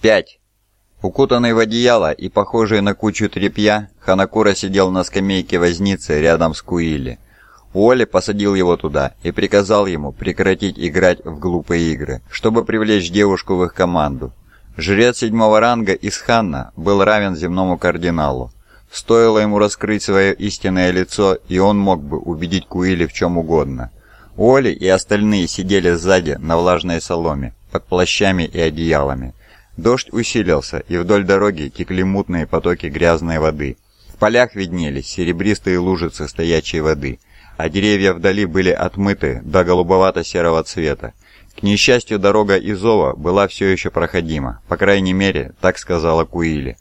Пять. Укутанный в одеяло и похожий на кучу тряпья, Ханакура сидел на скамейке возницы рядом с Куили. Уолли посадил его туда и приказал ему прекратить играть в глупые игры, чтобы привлечь девушку в их команду. Жрец седьмого ранга из Ханна был равен земному кардиналу. Стоило ему раскрыть свое истинное лицо, и он мог бы убедить Куили в чем угодно. Уолли и остальные сидели сзади на влажной соломе, под плащами и одеялами. Дождь усилился, и вдоль дороги текли мутные потоки грязной воды. В полях виднелись серебристые лужицы стоячей воды, а деревья вдали были отмыты до голубовато-серого цвета. К несчастью, дорога из Ова была все еще проходима, по крайней мере, так сказала Куили.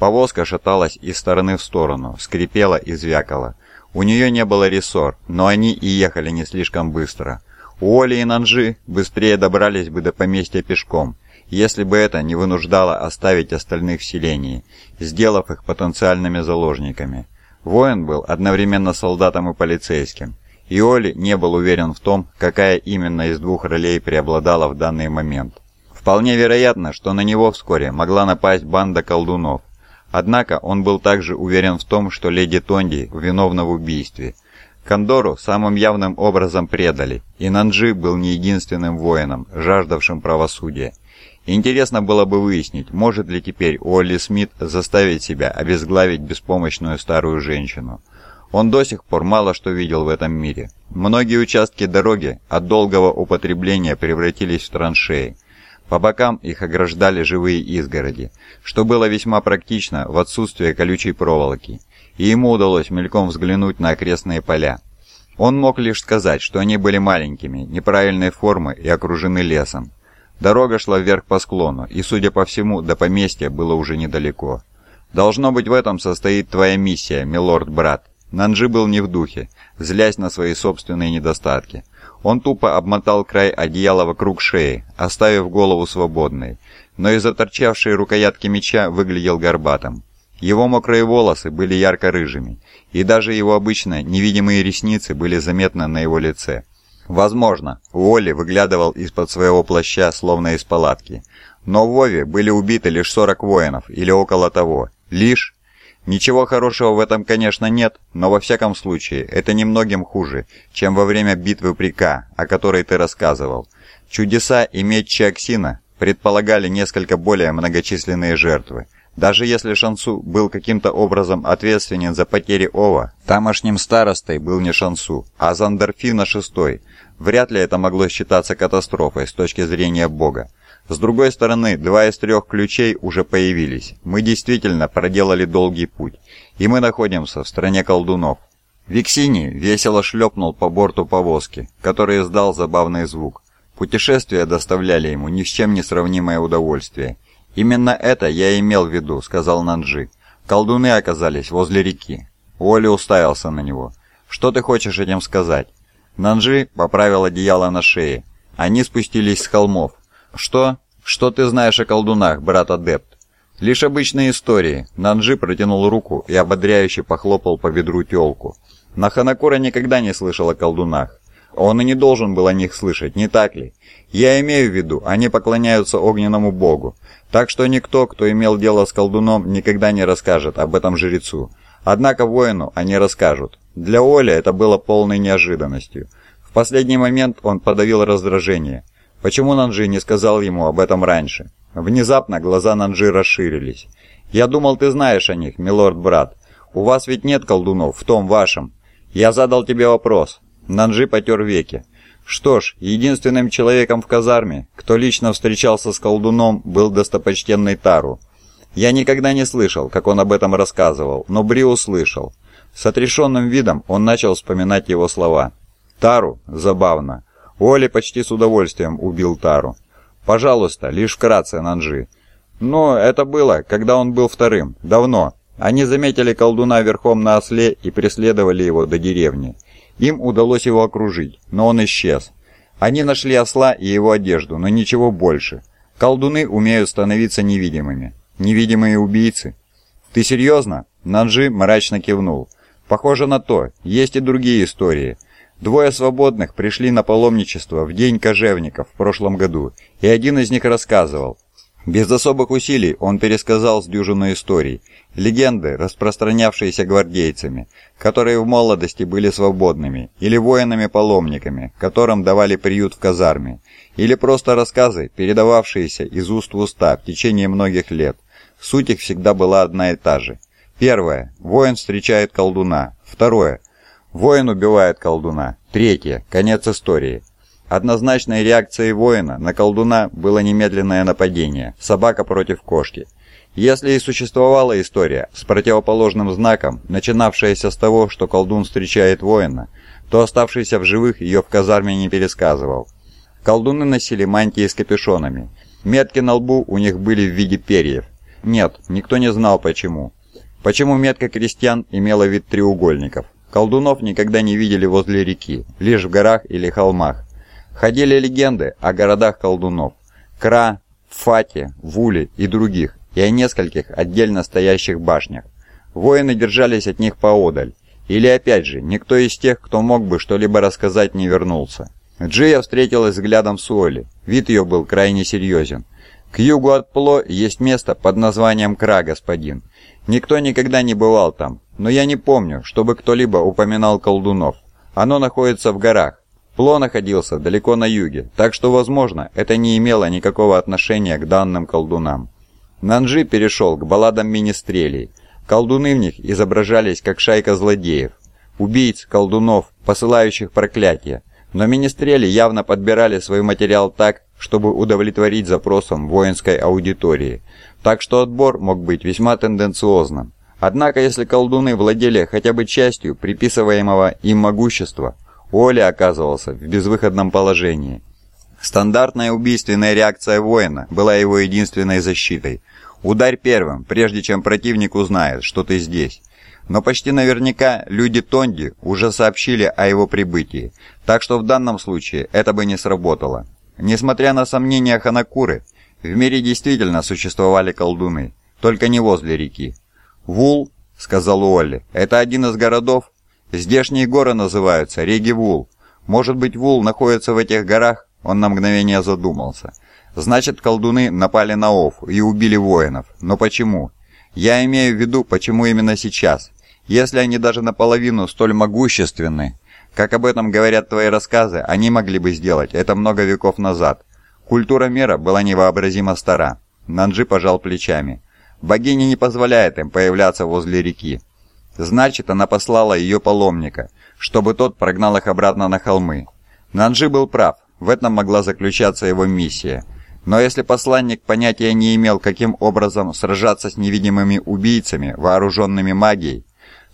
Повозка шаталась из стороны в сторону, скрипела и звякала. У нее не было рессор, но они и ехали не слишком быстро. Уолли и Нанжи быстрее добрались бы до поместья пешком, если бы это не вынуждало оставить остальных в селении, сделав их потенциальными заложниками. Воин был одновременно солдатом и полицейским, и Оли не был уверен в том, какая именно из двух ролей преобладала в данный момент. Вполне вероятно, что на него вскоре могла напасть банда колдунов. Однако он был также уверен в том, что леди Тонди виновна в убийстве. Кондору самым явным образом предали, и Нанджи был не единственным воином, жаждавшим правосудия. Интересно было бы выяснить, может ли теперь Уолли Смит заставить себя обезглавить беспомощную старую женщину. Он до сих пор мало что видел в этом мире. Многие участки дороги от долгого употребления превратились в траншеи. По бокам их ограждали живые изгороди, что было весьма практично в отсутствие колючей проволоки, и ему удалось мельком взглянуть на окрестные поля. Он мог лишь сказать, что они были маленькими, неправильной формы и окружены лесом. Дорога шла вверх по склону, и, судя по всему, до поместья было уже недалеко. «Должно быть, в этом состоит твоя миссия, милорд-брат». Нанджи был не в духе, злясь на свои собственные недостатки. Он тупо обмотал край одеяла вокруг шеи, оставив голову свободной, но из-за торчавшей рукоятки меча выглядел горбатым. Его мокрые волосы были ярко-рыжими, и даже его обычно невидимые ресницы были заметны на его лице. Возможно, Уолли выглядывал из-под своего плаща, словно из палатки. Но в Вове были убиты лишь 40 воинов, или около того. Лишь... Ничего хорошего в этом, конечно, нет, но во всяком случае, это немногим хуже, чем во время битвы при К, о которой ты рассказывал. Чудеса и меч Чиаксина предполагали несколько более многочисленные жертвы. Даже если Шансу был каким-то образом ответственен за потери Ова, тамошним старостой был не Шансу, а Зандерфина шестой. Вряд ли это могло считаться катастрофой с точки зрения Бога. С другой стороны, два из трех ключей уже появились. Мы действительно проделали долгий путь, и мы находимся в стране колдунов. Виксини весело шлепнул по борту повозки, который издал забавный звук. Путешествия доставляли ему ни с чем не сравнимое удовольствие. «Именно это я имел в виду», — сказал Нанджи. «Колдуны оказались возле реки». Уолли уставился на него. «Что ты хочешь этим сказать?» Нанджи поправил одеяло на шее. Они спустились с холмов. «Что? Что ты знаешь о колдунах, брат-адепт?» «Лишь обычные истории». Нанджи протянул руку и ободряюще похлопал по бедру тёлку. Наханакура никогда не слышал о колдунах. Он и не должен был о них слышать, не так ли? Я имею в виду, они поклоняются огненному богу. Так что никто, кто имел дело с колдуном, никогда не расскажет об этом жрецу. Однако воину они расскажут. Для Оли это было полной неожиданностью. В последний момент он подавил раздражение. Почему Нанжи не сказал ему об этом раньше? Внезапно глаза Нанжи расширились. «Я думал, ты знаешь о них, милорд-брат. У вас ведь нет колдунов, в том вашем. Я задал тебе вопрос». Нанжи потер веки. Что ж, единственным человеком в казарме, кто лично встречался с колдуном, был достопочтенный Тару. Я никогда не слышал, как он об этом рассказывал, но Бри услышал. С отрешенным видом он начал вспоминать его слова. «Тару? Забавно. Оли почти с удовольствием убил Тару. Пожалуйста, лишь вкратце, Нанджи. Но это было, когда он был вторым. Давно. Они заметили колдуна верхом на осле и преследовали его до деревни. Им удалось его окружить, но он исчез. Они нашли осла и его одежду, но ничего больше. Колдуны умеют становиться невидимыми. Невидимые убийцы. «Ты серьезно?» Нанджи мрачно кивнул. Похоже на то, есть и другие истории. Двое свободных пришли на паломничество в день кожевников в прошлом году, и один из них рассказывал. Без особых усилий он пересказал с дюжину историй, легенды, распространявшиеся гвардейцами, которые в молодости были свободными, или воинами-паломниками, которым давали приют в казарме, или просто рассказы, передававшиеся из уст в уста в течение многих лет. Суть их всегда была одна и та же. Первое. Воин встречает колдуна. Второе. Воин убивает колдуна. Третье. Конец истории. Однозначной реакцией воина на колдуна было немедленное нападение, собака против кошки. Если и существовала история с противоположным знаком, начинавшаяся с того, что колдун встречает воина, то оставшийся в живых ее в казарме не пересказывал. Колдуны носили мантии с капюшонами. Метки на лбу у них были в виде перьев. Нет, никто не знал почему. Почему метка крестьян имела вид треугольников? Колдунов никогда не видели возле реки, лишь в горах или холмах. Ходили легенды о городах колдунов – Кра, Фате, Вуле и других, и о нескольких отдельно стоящих башнях. Воины держались от них поодаль. Или опять же, никто из тех, кто мог бы что-либо рассказать, не вернулся. Джия встретилась взглядом с Уолли. Вид ее был крайне серьезен. «К югу от Пло есть место под названием Кра, господин. Никто никогда не бывал там, но я не помню, чтобы кто-либо упоминал колдунов. Оно находится в горах, Пло находился далеко на юге, так что, возможно, это не имело никакого отношения к данным колдунам. Нанжи перешел к балладам министрелей. Колдуны в них изображались как шайка злодеев, убийц, колдунов, посылающих проклятия. Но министрели явно подбирали свой материал так, чтобы удовлетворить запросам воинской аудитории. Так что отбор мог быть весьма тенденциозным. Однако, если колдуны владели хотя бы частью приписываемого им могущества, Оля оказывался в безвыходном положении. Стандартная убийственная реакция воина была его единственной защитой. Ударь первым, прежде чем противник узнает, что ты здесь. Но почти наверняка люди Тонди уже сообщили о его прибытии, так что в данном случае это бы не сработало. Несмотря на сомнения Ханакуры, в мире действительно существовали колдуны, только не возле реки. «Вул», — сказал Уолли, — «это один из городов, Здешние горы называются Реги-Вул. Может быть, Вул находится в этих горах? Он на мгновение задумался. Значит, колдуны напали на Ов и убили воинов. Но почему? Я имею в виду, почему именно сейчас? Если они даже наполовину столь могущественны, как об этом говорят твои рассказы, они могли бы сделать это много веков назад. Культура мира была невообразимо стара. Нанджи пожал плечами. Богиня не позволяет им появляться возле реки. Значит, она послала ее паломника, чтобы тот прогнал их обратно на холмы. Нанджи был прав, в этом могла заключаться его миссия. Но если посланник понятия не имел, каким образом сражаться с невидимыми убийцами, вооруженными магией,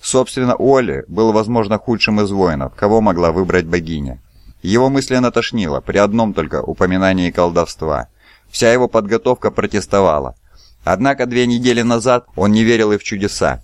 собственно, Оли был, возможно, худшим из воинов, кого могла выбрать богиня. Его мысленно тошнило при одном только упоминании колдовства. Вся его подготовка протестовала. Однако две недели назад он не верил и в чудеса,